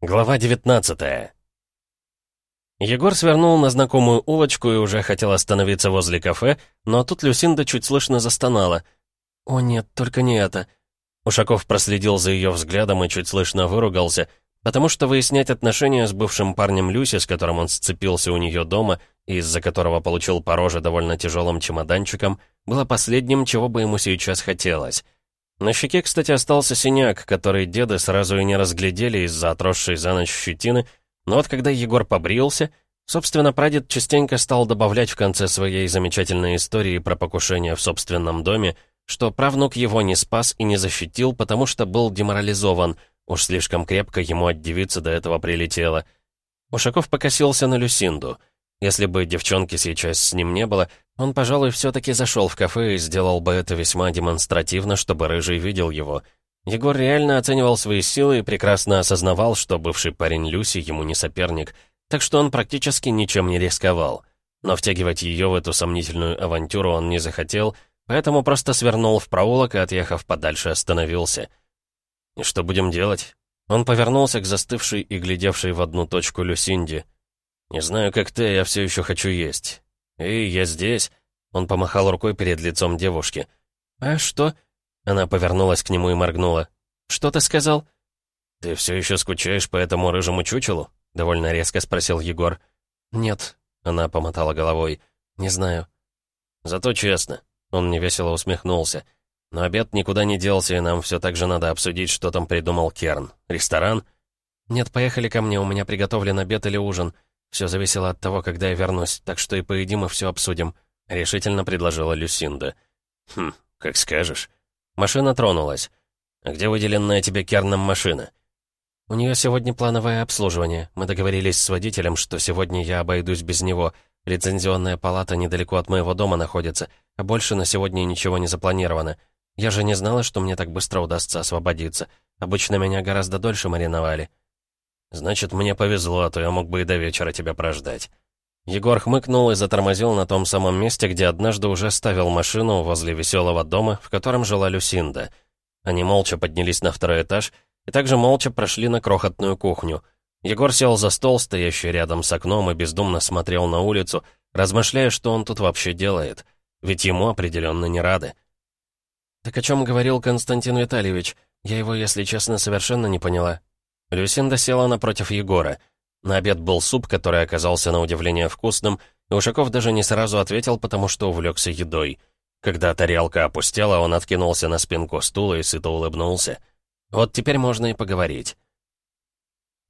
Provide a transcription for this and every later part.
Глава 19 Егор свернул на знакомую улочку и уже хотел остановиться возле кафе, но тут Люсинда чуть слышно застонала. «О нет, только не это». Ушаков проследил за ее взглядом и чуть слышно выругался, потому что выяснять отношения с бывшим парнем Люси, с которым он сцепился у нее дома и из-за которого получил по роже довольно тяжелым чемоданчиком, было последним, чего бы ему сейчас хотелось. На щеке, кстати, остался синяк, который деды сразу и не разглядели из-за отросшей за ночь щетины, но вот когда Егор побрился, собственно, прадед частенько стал добавлять в конце своей замечательной истории про покушение в собственном доме, что правнук его не спас и не защитил, потому что был деморализован, уж слишком крепко ему от девицы до этого прилетело. Ушаков покосился на Люсинду. Если бы девчонки сейчас с ним не было, он, пожалуй, все-таки зашел в кафе и сделал бы это весьма демонстративно, чтобы Рыжий видел его. Егор реально оценивал свои силы и прекрасно осознавал, что бывший парень Люси ему не соперник, так что он практически ничем не рисковал. Но втягивать ее в эту сомнительную авантюру он не захотел, поэтому просто свернул в проулок и, отъехав подальше, остановился. «И что будем делать?» Он повернулся к застывшей и глядевшей в одну точку Люсинде. «Не знаю, как ты, я все еще хочу есть. «Эй, я здесь!» Он помахал рукой перед лицом девушки. «А что?» Она повернулась к нему и моргнула. «Что ты сказал?» «Ты все еще скучаешь по этому рыжему чучелу?» Довольно резко спросил Егор. «Нет», — она помотала головой. «Не знаю». «Зато честно». Он невесело усмехнулся. «Но обед никуда не делся, и нам все так же надо обсудить, что там придумал Керн. Ресторан?» «Нет, поехали ко мне, у меня приготовлен обед или ужин. Все зависело от того, когда я вернусь, так что и поедим, и все обсудим», — решительно предложила Люсинда. «Хм, как скажешь». Машина тронулась. «А где выделенная тебе керном машина?» «У нее сегодня плановое обслуживание. Мы договорились с водителем, что сегодня я обойдусь без него. Лицензионная палата недалеко от моего дома находится, а больше на сегодня ничего не запланировано. Я же не знала, что мне так быстро удастся освободиться. Обычно меня гораздо дольше мариновали». «Значит, мне повезло, а то я мог бы и до вечера тебя прождать». Егор хмыкнул и затормозил на том самом месте, где однажды уже ставил машину возле веселого дома, в котором жила Люсинда. Они молча поднялись на второй этаж и также молча прошли на крохотную кухню. Егор сел за стол, стоящий рядом с окном, и бездумно смотрел на улицу, размышляя, что он тут вообще делает. Ведь ему определенно не рады. «Так о чем говорил Константин Витальевич? Я его, если честно, совершенно не поняла», Люсинда села напротив Егора. На обед был суп, который оказался на удивление вкусным, и Ушаков даже не сразу ответил, потому что увлекся едой. Когда тарелка опустела, он откинулся на спинку стула и сыто улыбнулся. Вот теперь можно и поговорить.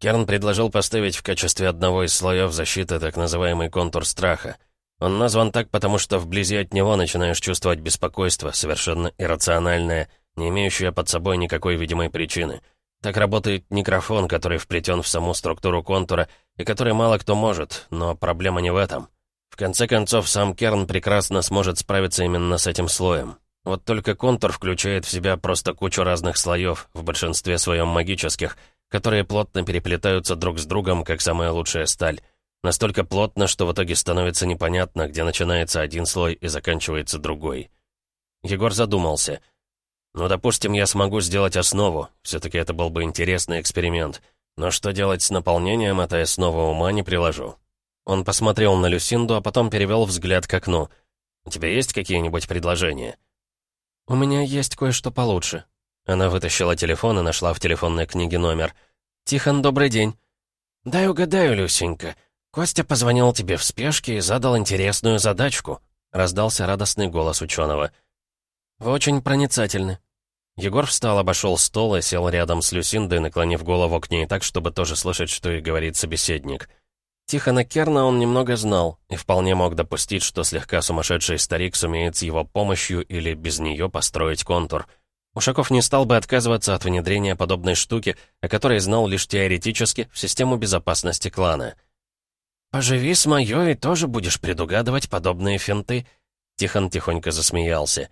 Керн предложил поставить в качестве одного из слоев защиты так называемый контур страха. Он назван так, потому что вблизи от него начинаешь чувствовать беспокойство, совершенно иррациональное, не имеющее под собой никакой видимой причины — так работает микрофон, который вплетен в саму структуру контура, и который мало кто может, но проблема не в этом. В конце концов, сам Керн прекрасно сможет справиться именно с этим слоем. Вот только контур включает в себя просто кучу разных слоев, в большинстве своем магических, которые плотно переплетаются друг с другом, как самая лучшая сталь. Настолько плотно, что в итоге становится непонятно, где начинается один слой и заканчивается другой. Егор задумался — ну, допустим, я смогу сделать основу. Все-таки это был бы интересный эксперимент. Но что делать с наполнением, это я снова ума не приложу. Он посмотрел на Люсинду, а потом перевел взгляд к окну. «У тебя есть какие-нибудь предложения?» «У меня есть кое-что получше». Она вытащила телефон и нашла в телефонной книге номер. «Тихон, добрый день». «Дай угадаю, Люсенька. Костя позвонил тебе в спешке и задал интересную задачку», — раздался радостный голос ученого. «Вы очень проницательны», Егор встал, обошел стол и сел рядом с Люсиндой, наклонив голову к ней так, чтобы тоже слышать, что и говорит собеседник. Тихона Керна он немного знал и вполне мог допустить, что слегка сумасшедший старик сумеет с его помощью или без нее построить контур. Ушаков не стал бы отказываться от внедрения подобной штуки, о которой знал лишь теоретически, в систему безопасности клана. «Поживи с моё и тоже будешь предугадывать подобные финты», Тихон тихонько засмеялся.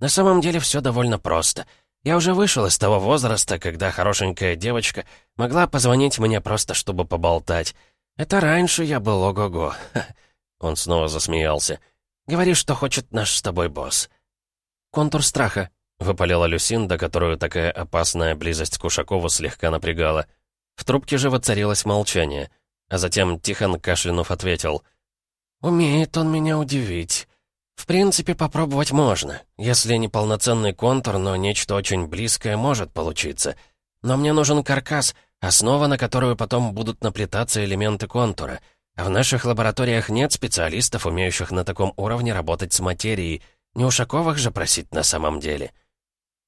«На самом деле все довольно просто — я уже вышел из того возраста, когда хорошенькая девочка могла позвонить мне просто, чтобы поболтать. Это раньше я был ого-го. Он снова засмеялся. «Говори, что хочет наш с тобой босс». «Контур страха», — выпалила Люсинда, которую такая опасная близость к Ушакову слегка напрягала. В трубке же воцарилось молчание. А затем Тихон, кашлянув, ответил. «Умеет он меня удивить. В принципе, попробовать можно. Если не полноценный контур, но нечто очень близкое может получиться. Но мне нужен каркас, основа, на которую потом будут наплетаться элементы контура. А в наших лабораториях нет специалистов, умеющих на таком уровне работать с материей. Не Ушаковых же просить на самом деле».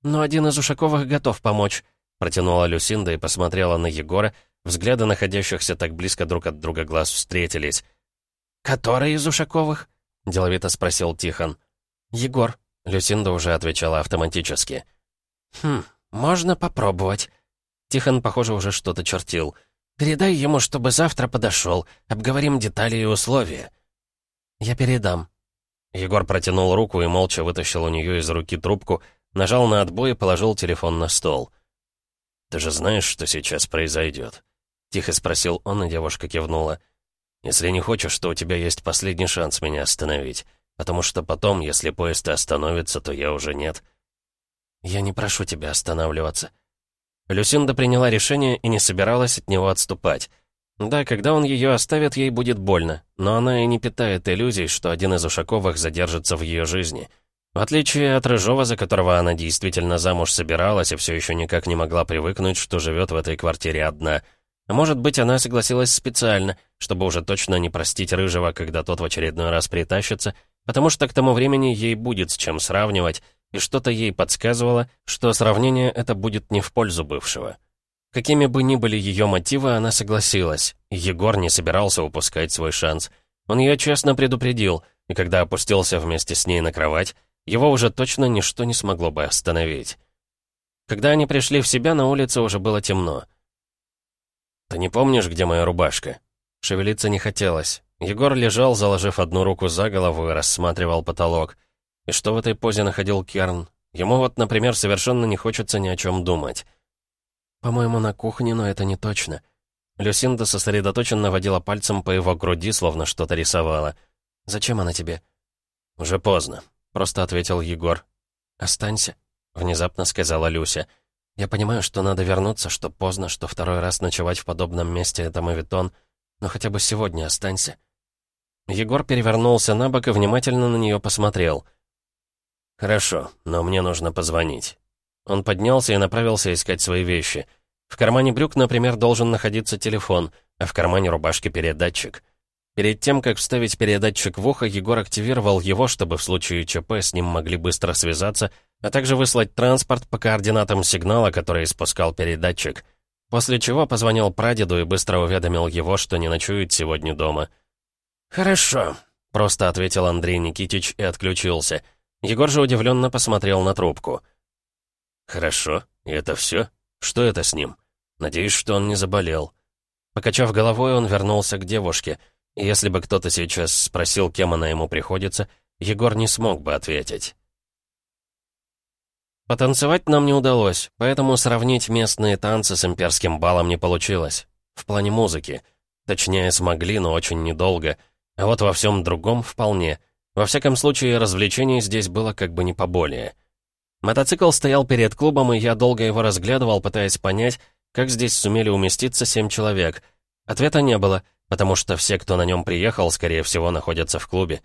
«Но один из Ушаковых готов помочь», — протянула Люсинда и посмотрела на Егора. Взгляды находящихся так близко друг от друга глаз встретились. «Который из Ушаковых?» — деловито спросил Тихон. «Егор», — Люсинда уже отвечала автоматически. «Хм, можно попробовать». Тихон, похоже, уже что-то чертил. «Передай ему, чтобы завтра подошел. Обговорим детали и условия». «Я передам». Егор протянул руку и молча вытащил у нее из руки трубку, нажал на отбой и положил телефон на стол. «Ты же знаешь, что сейчас произойдет?» — тихо спросил он, и девушка кивнула. Если не хочешь, то у тебя есть последний шанс меня остановить. Потому что потом, если поезд остановится, то я уже нет. Я не прошу тебя останавливаться. Люсинда приняла решение и не собиралась от него отступать. Да, когда он ее оставит, ей будет больно, но она и не питает иллюзий, что один из Ушаковых задержится в ее жизни. В отличие от Рыжова, за которого она действительно замуж собиралась и все еще никак не могла привыкнуть, что живет в этой квартире одна — а может быть, она согласилась специально, чтобы уже точно не простить Рыжего, когда тот в очередной раз притащится, потому что к тому времени ей будет с чем сравнивать, и что-то ей подсказывало, что сравнение это будет не в пользу бывшего. Какими бы ни были ее мотивы, она согласилась, Егор не собирался упускать свой шанс. Он ее честно предупредил, и когда опустился вместе с ней на кровать, его уже точно ничто не смогло бы остановить. Когда они пришли в себя, на улице уже было темно. «Ты не помнишь, где моя рубашка?» Шевелиться не хотелось. Егор лежал, заложив одну руку за голову и рассматривал потолок. И что в этой позе находил Керн? Ему вот, например, совершенно не хочется ни о чем думать. «По-моему, на кухне, но это не точно». Люсинда сосредоточенно водила пальцем по его груди, словно что-то рисовала. «Зачем она тебе?» «Уже поздно», — просто ответил Егор. «Останься», — внезапно сказала Люся. Я понимаю, что надо вернуться, что поздно, что второй раз ночевать в подобном месте — это мавитон, но хотя бы сегодня останься». Егор перевернулся на бок и внимательно на нее посмотрел. «Хорошо, но мне нужно позвонить». Он поднялся и направился искать свои вещи. В кармане брюк, например, должен находиться телефон, а в кармане рубашки передатчик. Перед тем, как вставить передатчик в ухо, Егор активировал его, чтобы в случае ЧП с ним могли быстро связаться — а также выслать транспорт по координатам сигнала, который испускал передатчик. После чего позвонил прадеду и быстро уведомил его, что не ночует сегодня дома. «Хорошо», — просто ответил Андрей Никитич и отключился. Егор же удивленно посмотрел на трубку. «Хорошо, и это все? Что это с ним? Надеюсь, что он не заболел». Покачав головой, он вернулся к девушке. Если бы кто-то сейчас спросил, кем она ему приходится, Егор не смог бы ответить. Потанцевать нам не удалось, поэтому сравнить местные танцы с имперским балом не получилось. В плане музыки. Точнее, смогли, но очень недолго. А вот во всем другом вполне. Во всяком случае, развлечений здесь было как бы не поболее. Мотоцикл стоял перед клубом, и я долго его разглядывал, пытаясь понять, как здесь сумели уместиться семь человек. Ответа не было, потому что все, кто на нем приехал, скорее всего, находятся в клубе.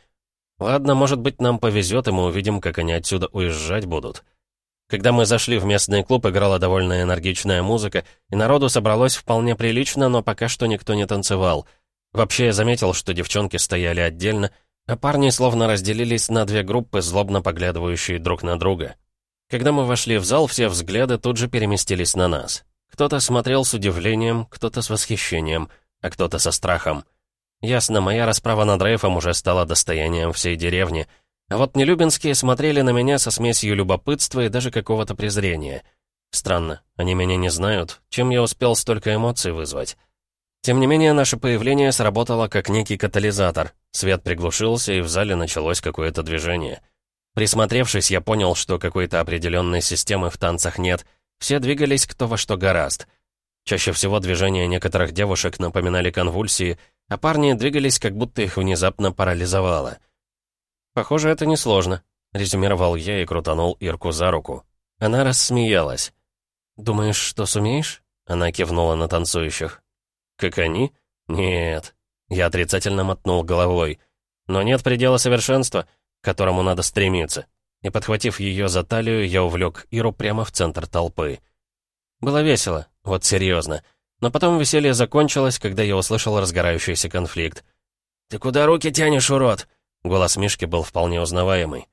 Ладно, может быть, нам повезет, и мы увидим, как они отсюда уезжать будут. Когда мы зашли в местный клуб, играла довольно энергичная музыка, и народу собралось вполне прилично, но пока что никто не танцевал. Вообще я заметил, что девчонки стояли отдельно, а парни словно разделились на две группы, злобно поглядывающие друг на друга. Когда мы вошли в зал, все взгляды тут же переместились на нас. Кто-то смотрел с удивлением, кто-то с восхищением, а кто-то со страхом. Ясно, моя расправа над Рейфом уже стала достоянием всей деревни — а вот нелюбинские смотрели на меня со смесью любопытства и даже какого-то презрения. Странно, они меня не знают, чем я успел столько эмоций вызвать. Тем не менее, наше появление сработало как некий катализатор. Свет приглушился, и в зале началось какое-то движение. Присмотревшись, я понял, что какой-то определенной системы в танцах нет. Все двигались кто во что гораст. Чаще всего движения некоторых девушек напоминали конвульсии, а парни двигались, как будто их внезапно парализовало — «Похоже, это несложно», — резюмировал я и крутанул Ирку за руку. Она рассмеялась. «Думаешь, что сумеешь?» Она кивнула на танцующих. «Как они? Нет». Я отрицательно мотнул головой. «Но нет предела совершенства, к которому надо стремиться». И, подхватив ее за талию, я увлек Иру прямо в центр толпы. Было весело, вот серьезно. Но потом веселье закончилось, когда я услышал разгорающийся конфликт. «Ты куда руки тянешь, урод?» Голос Мишки был вполне узнаваемый.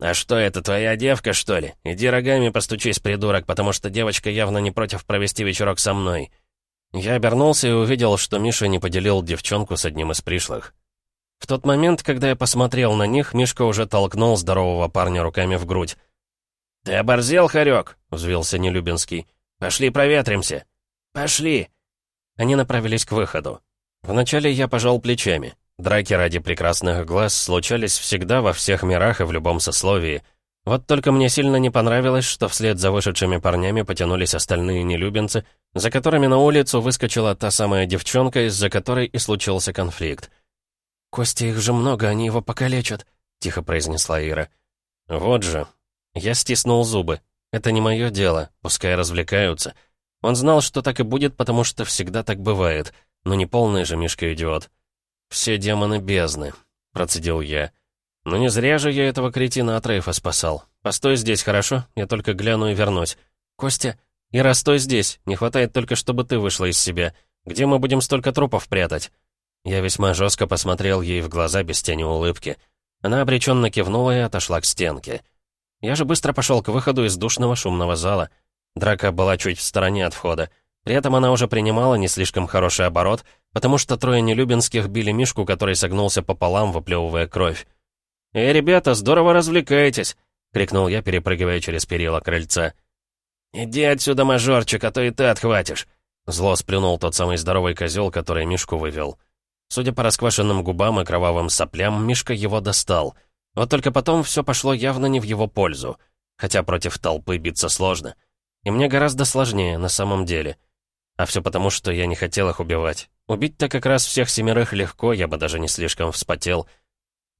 «А что это, твоя девка, что ли? Иди рогами постучись, придурок, потому что девочка явно не против провести вечерок со мной». Я обернулся и увидел, что Миша не поделил девчонку с одним из пришлых. В тот момент, когда я посмотрел на них, Мишка уже толкнул здорового парня руками в грудь. «Ты оборзел, хорек?» — взвился Нелюбинский. «Пошли проветримся». «Пошли!» Они направились к выходу. Вначале я пожал плечами. Драки ради прекрасных глаз случались всегда во всех мирах и в любом сословии. Вот только мне сильно не понравилось, что вслед за вышедшими парнями потянулись остальные нелюбинцы, за которыми на улицу выскочила та самая девчонка, из-за которой и случился конфликт. «Костя, их же много, они его покалечат», — тихо произнесла Ира. «Вот же». Я стиснул зубы. «Это не мое дело, пускай развлекаются». Он знал, что так и будет, потому что всегда так бывает, но не полный же Мишка-идиот. «Все демоны бездны», — процедил я. «Но не зря же я этого кретина от Рейфа спасал. Постой здесь, хорошо? Я только гляну и вернусь. Костя, Ира, стой здесь. Не хватает только, чтобы ты вышла из себя. Где мы будем столько трупов прятать?» Я весьма жестко посмотрел ей в глаза без тени улыбки. Она обреченно кивнула и отошла к стенке. Я же быстро пошел к выходу из душного шумного зала. Драка была чуть в стороне от входа. При этом она уже принимала не слишком хороший оборот, потому что трое нелюбинских били Мишку, который согнулся пополам, выплевывая кровь. «Эй, ребята, здорово развлекаетесь!» — крикнул я, перепрыгивая через перила крыльца. «Иди отсюда, мажорчик, а то и ты отхватишь!» Зло сплюнул тот самый здоровый козел, который Мишку вывел. Судя по расквашенным губам и кровавым соплям, Мишка его достал. Вот только потом все пошло явно не в его пользу. Хотя против толпы биться сложно. И мне гораздо сложнее, на самом деле. А все потому, что я не хотел их убивать. Убить-то как раз всех семерых легко, я бы даже не слишком вспотел.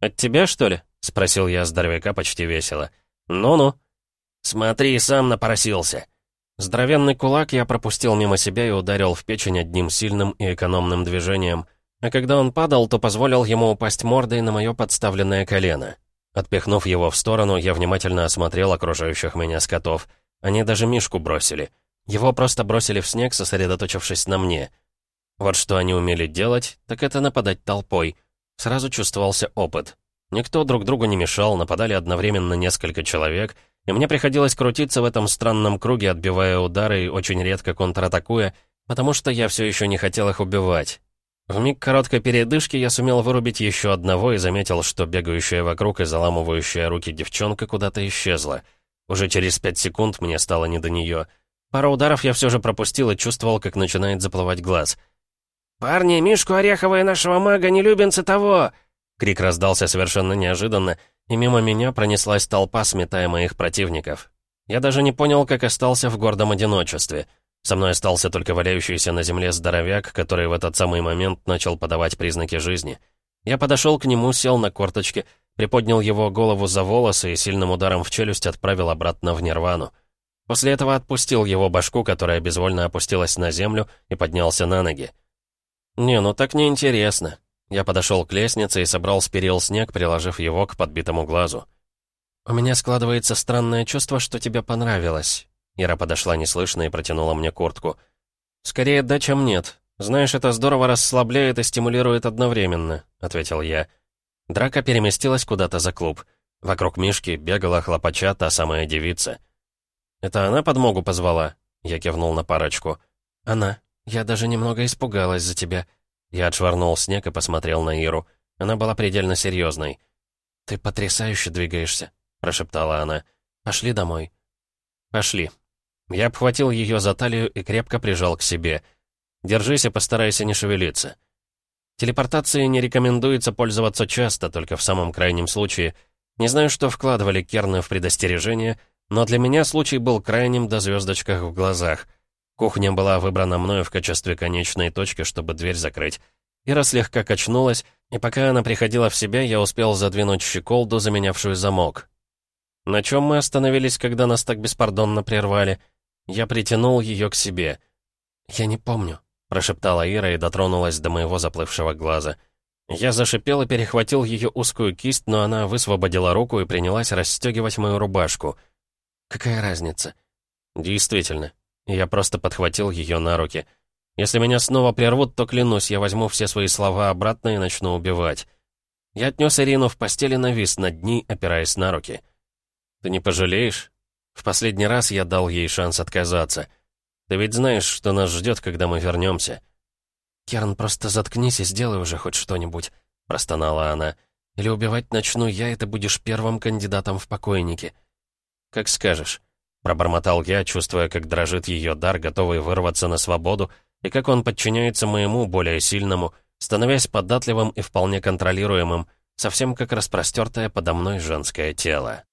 «От тебя, что ли?» — спросил я здоровяка почти весело. «Ну-ну». «Смотри, сам напросился». Здоровенный кулак я пропустил мимо себя и ударил в печень одним сильным и экономным движением. А когда он падал, то позволил ему упасть мордой на мое подставленное колено. Отпихнув его в сторону, я внимательно осмотрел окружающих меня скотов. Они даже Мишку бросили — его просто бросили в снег, сосредоточившись на мне. Вот что они умели делать, так это нападать толпой. Сразу чувствовался опыт. Никто друг другу не мешал, нападали одновременно несколько человек, и мне приходилось крутиться в этом странном круге, отбивая удары и очень редко контратакуя, потому что я все еще не хотел их убивать. В миг короткой передышки я сумел вырубить еще одного и заметил, что бегающая вокруг и заламывающая руки девчонка куда-то исчезла. Уже через пять секунд мне стало не до нее — Пару ударов я все же пропустил и чувствовал, как начинает заплывать глаз. «Парни, Мишку Орехова и нашего мага не любимцы того!» Крик раздался совершенно неожиданно, и мимо меня пронеслась толпа, сметая моих противников. Я даже не понял, как остался в гордом одиночестве. Со мной остался только валяющийся на земле здоровяк, который в этот самый момент начал подавать признаки жизни. Я подошел к нему, сел на корточки, приподнял его голову за волосы и сильным ударом в челюсть отправил обратно в нирвану. После этого отпустил его башку, которая безвольно опустилась на землю, и поднялся на ноги. «Не, ну так неинтересно». Я подошел к лестнице и собрал с перил снег, приложив его к подбитому глазу. «У меня складывается странное чувство, что тебе понравилось». Ира подошла неслышно и протянула мне куртку. «Скорее да, чем нет. Знаешь, это здорово расслабляет и стимулирует одновременно», — ответил я. Драка переместилась куда-то за клуб. Вокруг Мишки бегала хлопача та самая девица — «Это она подмогу позвала?» Я кивнул на парочку. «Она. Я даже немного испугалась за тебя». Я отшвырнул снег и посмотрел на Иру. Она была предельно серьезной. «Ты потрясающе двигаешься», — прошептала она. «Пошли домой». «Пошли». Я обхватил ее за талию и крепко прижал к себе. «Держись и постарайся не шевелиться». Телепортацией не рекомендуется пользоваться часто, только в самом крайнем случае. Не знаю, что вкладывали Керны в предостережение — но для меня случай был крайним до звездочках в глазах. Кухня была выбрана мною в качестве конечной точки, чтобы дверь закрыть. Ира слегка качнулась, и пока она приходила в себя, я успел задвинуть щеколду, заменявшую замок. На чем мы остановились, когда нас так беспардонно прервали? Я притянул ее к себе. «Я не помню», — прошептала Ира и дотронулась до моего заплывшего глаза. Я зашипел и перехватил ее узкую кисть, но она высвободила руку и принялась расстегивать мою рубашку. «Какая разница?» «Действительно». Я просто подхватил ее на руки. «Если меня снова прервут, то клянусь, я возьму все свои слова обратно и начну убивать». Я отнес Ирину в постели навис над ней, опираясь на руки. «Ты не пожалеешь?» В последний раз я дал ей шанс отказаться. Ты ведь знаешь, что нас ждет, когда мы вернемся. «Керн, просто заткнись и сделай уже хоть что-нибудь», — простонала она. «Или убивать начну я, и ты будешь первым кандидатом в покойники». «Как скажешь», — пробормотал я, чувствуя, как дрожит ее дар, готовый вырваться на свободу, и как он подчиняется моему, более сильному, становясь податливым и вполне контролируемым, совсем как распростертое подо мной женское тело.